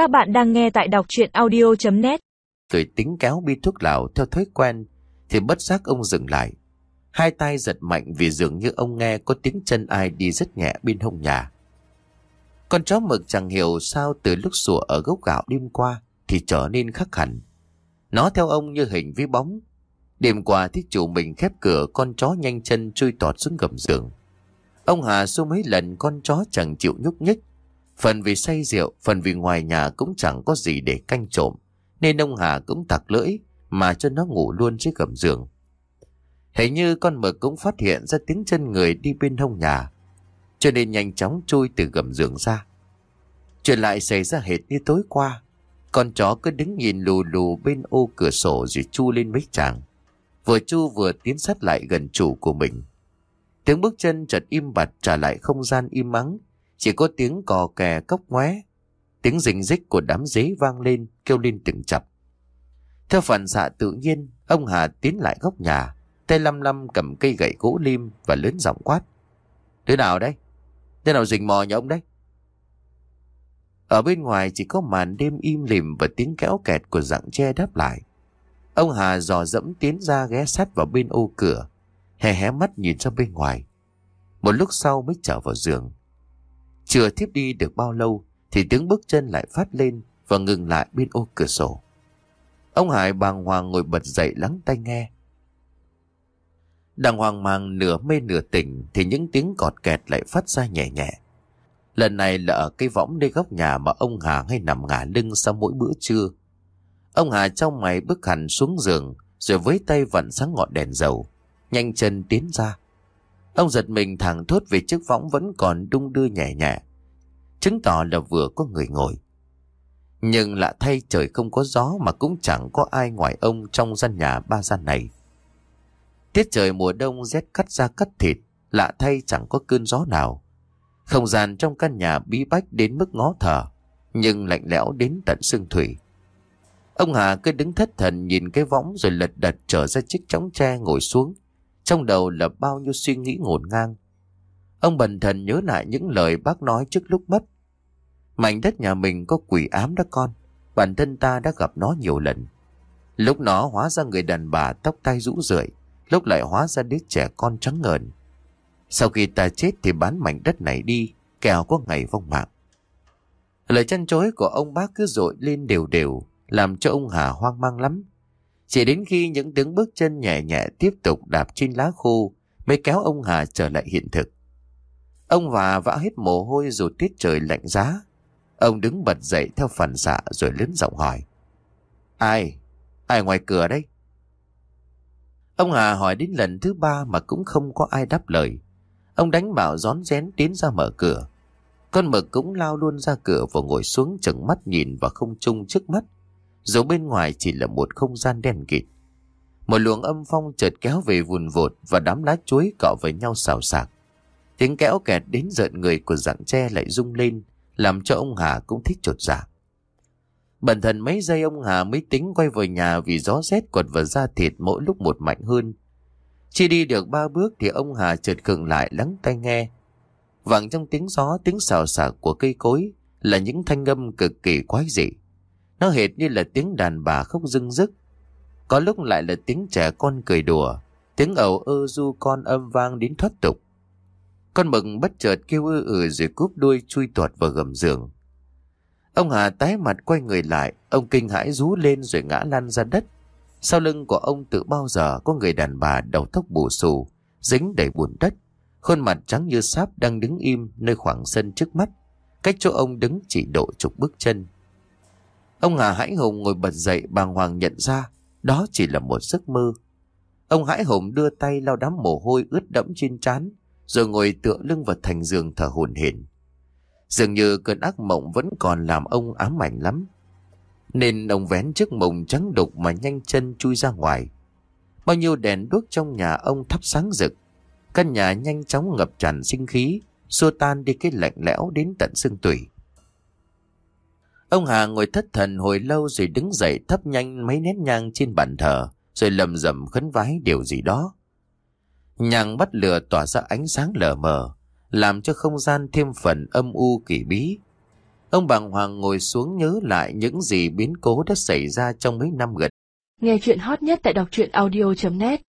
Các bạn đang nghe tại đọc chuyện audio.net Rồi tính kéo bi thuốc lào theo thói quen, Thì bất giác ông dừng lại. Hai tay giật mạnh vì dường như ông nghe có tiếng chân ai đi rất nhẹ bên hông nhà. Con chó mực chẳng hiểu sao từ lúc sủa ở gốc gạo đêm qua Thì trở nên khắc hẳn. Nó theo ông như hình với bóng. Đêm qua thích chủ mình khép cửa, con chó nhanh chân chui tọt xuống gầm giường. Ông Hà số mấy lần con chó chẳng chịu nhúc nhích. Phần vì say rượu, phần vì ngoài nhà cũng chẳng có gì để canh trộm, nên ông Hà cũng tặc lưỡi mà cho nó ngủ luôn dưới gầm giường. Hình như con mực cũng phát hiện ra tiếng chân người đi bên hông nhà, cho nên nhanh chóng chui từ gầm giường ra. Chuyện lại xảy ra hệt như tối qua, con chó cứ đứng nhìn lù lù bên ô cửa sổ rồi chu lên mấy chàng. Vừa chu vừa tiến sát lại gần chủ của mình. Tiếng bước chân chợt im bặt trả lại không gian im mắng chỉ có tiếng cò kè cốc ngoé, tiếng rình rích của đám dế vang lên kêu lên từng chập. Theo phản xạ tự nhiên, ông Hà tiến lại góc nhà, tay lăm lăm cầm cây gậy gỗ lim và lớn giọng quát. Thế nào đấy? Thế nào rình mò nhà ông đấy? Ở bên ngoài chỉ có màn đêm im lìm và tiếng kéo kẹt của dạng tre đáp lại. Ông Hà dò dẫm tiến ra ghé sát vào bên ô cửa, hé hé mắt nhìn ra bên ngoài. Một lúc sau mới trở vào giường. Chưa thiếp đi được bao lâu thì tiếng bước chân lại phát lên và ngừng lại bên ô cửa sổ. Ông Hải bàng hoàng ngồi bật dậy lắng tai nghe. Đang hoang mang nửa mê nửa tỉnh thì những tiếng cọt kẹt lại phát ra nhẹ nhẹ. Lần này là ở cây võng nơi góc nhà mà ông Hà hay nằm ngả lưng sau mỗi bữa trưa. Ông Hà trong mày bước hẳn xuống giường rồi với tay vặn sáng ngọn đèn dầu, nhanh chân tiến ra. Ông giật mình thẳng thốt vì chiếc võng vẫn còn đung đưa nhẹ nhẹ, chứng tỏ là vừa có người ngồi. Nhưng lạ thay trời không có gió mà cũng chẳng có ai ngoài ông trong gian nhà ba gian này. Tiết trời mùa đông rét cắt da cắt thịt, lạ thay chẳng có cơn gió nào. Không gian trong căn nhà bí bách đến mức ngó thở, nhưng lạnh lẽo đến tận xương thủy. Ông Hà cứ đứng thất thần nhìn cái võng rồi lật đật trở ra chiếc chóng tre ngồi xuống. Trong đầu là bao nhiêu suy nghĩ ngổn ngang. Ông bần thần nhớ lại những lời bác nói trước lúc mất. Mảnh đất nhà mình có quỷ ám đó con. Bản thân ta đã gặp nó nhiều lần. Lúc nó hóa ra người đàn bà tóc tai rũ rượi. Lúc lại hóa ra đứa trẻ con trắng ngờn. Sau khi ta chết thì bán mảnh đất này đi. Kẻo có ngày vong mạng. Lời chăn chối của ông bác cứ dội lên đều đều. Làm cho ông Hà hoang mang lắm. Chỉ đến khi những tiếng bước chân nhẹ nhẹ tiếp tục đạp trên lá khô, mới kéo ông Hà trở lại hiện thực. Ông hà vã hết mồ hôi dù tiết trời lạnh giá. Ông đứng bật dậy theo phản xạ rồi lớn giọng hỏi. Ai? Ai ngoài cửa đấy? Ông Hà hỏi đến lần thứ ba mà cũng không có ai đáp lời. Ông đánh bảo rón rén tiến ra mở cửa. Con mực cũng lao luôn ra cửa và ngồi xuống chừng mắt nhìn vào không trung trước mắt. Dù bên ngoài chỉ là một không gian đen kịt. Một luồng âm phong chợt kéo về vùn vột và đám lá chuối cọ với nhau xào xạc. Tiếng kéo kẹt đến giận người của dạng tre lại rung lên, làm cho ông Hà cũng thích trột dạ. Bần thần mấy giây ông Hà mới tính quay về nhà vì gió rét quật vào da thịt mỗi lúc một mạnh hơn. Chỉ đi được ba bước thì ông Hà chợt khựng lại lắng tai nghe. Vẳng trong tiếng gió, tiếng xào xạc của cây cối là những thanh âm cực kỳ quái dị. Nó hệt như là tiếng đàn bà khóc rưng rức. Có lúc lại là tiếng trẻ con cười đùa, tiếng ẩu ơ du con âm vang đến thoát tục. Con mực bất chợt kêu ư ừ rồi cúp đuôi chui tuột vào gầm giường. Ông Hà tái mặt quay người lại, ông kinh hãi rú lên rồi ngã lăn ra đất. Sau lưng của ông tự bao giờ có người đàn bà đầu tóc bù xù, dính đầy bùn đất, khuôn mặt trắng như sáp đang đứng im nơi khoảng sân trước mắt, cách chỗ ông đứng chỉ độ chục bước chân. Ông Hà hãi hùng ngồi bật dậy bàng hoàng nhận ra đó chỉ là một giấc mơ. Ông hãi hùng đưa tay lau đám mồ hôi ướt đẫm trên trán rồi ngồi tựa lưng vào thành giường thở hổn hển. Dường như cơn ác mộng vẫn còn làm ông ám ảnh lắm. Nên ông vén chiếc mộng trắng đục mà nhanh chân chui ra ngoài. Bao nhiêu đèn đuốc trong nhà ông thắp sáng rực. Căn nhà nhanh chóng ngập tràn sinh khí, xua tan đi cái lạnh lẽo đến tận xương tủy. Ông Hà ngồi thất thần hồi lâu rồi đứng dậy thắp nhanh mấy nét nhang trên bàn thờ, rồi lầm rầm khấn vái điều gì đó. Nhang bắt lửa tỏa ra ánh sáng lờ mờ, làm cho không gian thêm phần âm u kỳ bí. Ông bàng hoàng ngồi xuống nhớ lại những gì biến cố đã xảy ra trong mấy năm gần. Nghe chuyện hot nhất tại đọc truyện audio.net